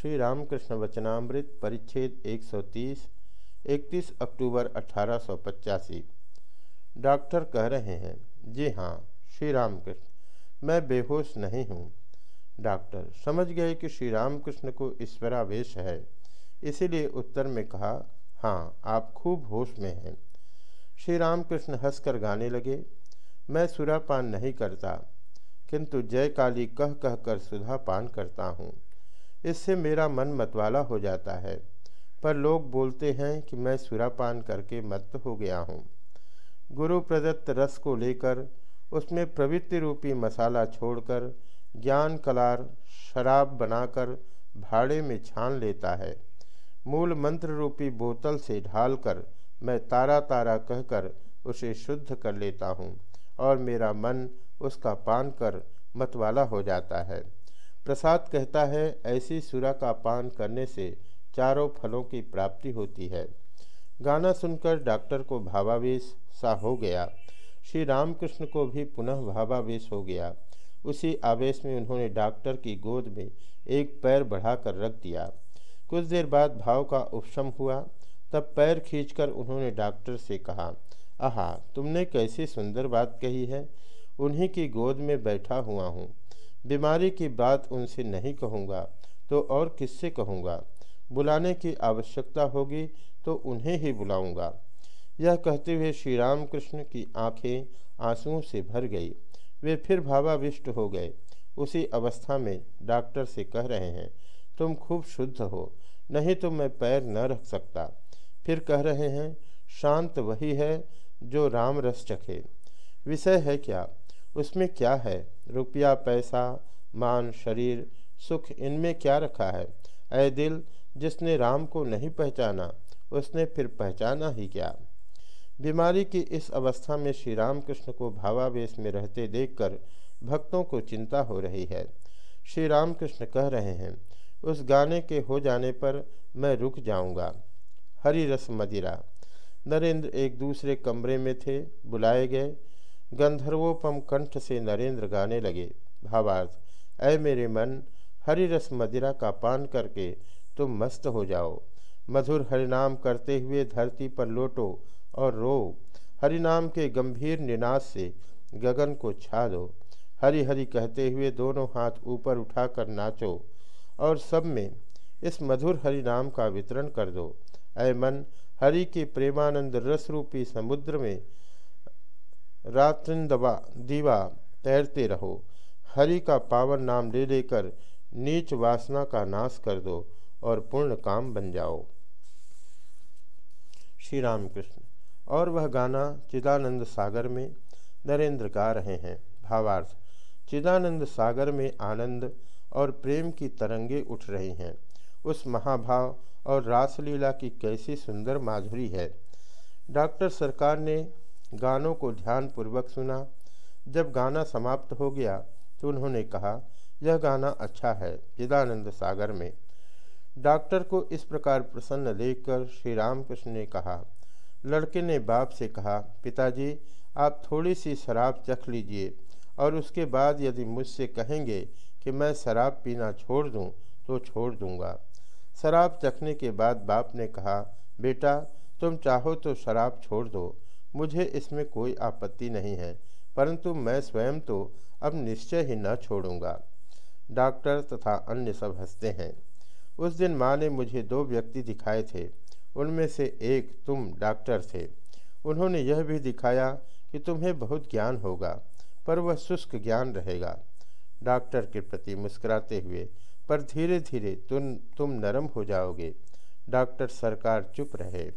श्री रामकृष्ण वचनामृत परिच्छेद 130 31 अक्टूबर अठारह सौ पचासी। डॉक्टर कह रहे हैं, जी हाँ श्री रामकृष्ण मैं बेहोश नहीं हूँ। डॉक्टर, समझ गए कि श्री रामकृष्ण को ईश्वरावेश है। इसीलिए उत्तर में कहा हाँ आप खूब होश में हैं श्री रामकृष्ण हंसकर गाने लगे, मैं सुरापान नहीं करता, किंतु जय काली कह कह कर सुधा पान करता हूँ। इससे मेरा मन मतवाला हो जाता है। पर लोग बोलते हैं कि मैं सुरापान करके मत हो गया हूँ। गुरु प्रदत्त रस को लेकर, उसमें प्रवृत्ति रूपी मसाला छोड़कर, ज्ञान कलार शराब बनाकर भाड़े में छान लेता है। मूल मंत्र रूपी बोतल से ढालकर मैं तारा तारा कहकर उसे शुद्ध कर लेता हूँ और मेरा मन उसका पान कर मतवाला हो जाता है। प्रसाद कहता है, ऐसी सुरा का पान करने से चारों फलों की प्राप्ति होती है। गाना सुनकर डॉक्टर को भावावेश सा हो गया। श्री रामकृष्ण को भी पुनः भावावेश हो गया। उसी आवेश में उन्होंने डॉक्टर की गोद में एक पैर बढ़ाकर रख दिया। कुछ देर बाद भाव का उपशम हुआ। तब पैर खींचकर उन्होंने डॉक्टर से कहा, आहा, तुमने कैसी सुंदर बात कही है। उन्हीं की गोद में बैठा हुआ हूँ। बीमारी की बात उनसे नहीं कहूँगा तो और किससे कहूँगा? बुलाने की आवश्यकता होगी तो उन्हें ही बुलाऊँगा। यह कहते हुए श्री रामकृष्ण की आँखें आंसुओं से भर गई। वे फिर भावाविष्ट हो गए। उसी अवस्था में डॉक्टर से कह रहे हैं, तुम खूब शुद्ध हो, नहीं तो मैं पैर न रख सकता। फिर कह रहे हैं, शांत वही है जो राम रस चखे। विषय है क्या? उसमें क्या है? रुपया, पैसा, मान, शरीर, सुख, इनमें क्या रखा है? ऐ दिल, जिसने राम को नहीं पहचाना, उसने फिर पहचाना ही क्या? बीमारी की इस अवस्था में श्री रामकृष्ण को भावावेश में रहते देखकर भक्तों को चिंता हो रही है। श्री रामकृष्ण कह रहे हैं, उस गाने के हो जाने पर मैं रुक जाऊँगा। हरि रस मदिरा। नरेंद्र एक दूसरे कमरे में थे, बुलाए गए। गंधर्वोपम कंठ से नरेंद्र गाने लगे। भावार्थ, ऐ मेरे मन हरि रस मदिरा का पान करके तुम मस्त हो जाओ। मधुर हरिनाम करते हुए धरती पर लोटो और रो। हरिनाम के गंभीर निनाद से गगन को छा दो। हरि हरि कहते हुए दोनों हाथ ऊपर उठाकर नाचो और सब में इस मधुर हरि नाम का वितरण कर दो। ऐ मन, हरि के प्रेमानंद रस रूपी समुद्र में रात्रिंदवा दीवा, तैरते रहो। हरि का पावन नाम ले लेकर नीच वासना का नाश कर दो और पूर्ण काम बन जाओ। श्री राम कृष्ण और वह गाना चिदानंद सागर में नरेंद्र गा रहे हैं। भावार्थ, चिदानंद सागर में आनंद और प्रेम की तरंगे उठ रही हैं। उस महाभाव और रासलीला की कैसी सुंदर माधुरी है। डॉक्टर सरकार ने गानों को ध्यानपूर्वक सुना। जब गाना समाप्त हो गया तो उन्होंने कहा, यह गाना अच्छा है, चिदानंद सागर में। डॉक्टर को इस प्रकार प्रसन्न देखकर श्री रामकृष्ण ने कहा, लड़के ने बाप से कहा, पिताजी, आप थोड़ी सी शराब चख लीजिए, और उसके बाद यदि मुझसे कहेंगे कि मैं शराब पीना छोड़ दूँ तो छोड़ दूँगा। शराब चखने के बाद बाप ने कहा, बेटा, तुम चाहो तो शराब छोड़ दो मुझे इसमें कोई आपत्ति नहीं है, परंतु मैं स्वयं तो अब निश्चय ही न छोड़ूँगा। डॉक्टर तथा अन्य सब हँसते हैं। उस दिन माँ ने मुझे दो व्यक्ति दिखाए थे। उनमें से एक तुम डॉक्टर थे। उन्होंने यह भी दिखाया कि तुम्हें बहुत ज्ञान होगा, पर वह शुष्क ज्ञान रहेगा। डॉक्टर के प्रति मुस्कुराते हुए, पर धीरे धीरे तुम तुम नरम हो जाओगे डॉक्टर सरकार चुप रहे।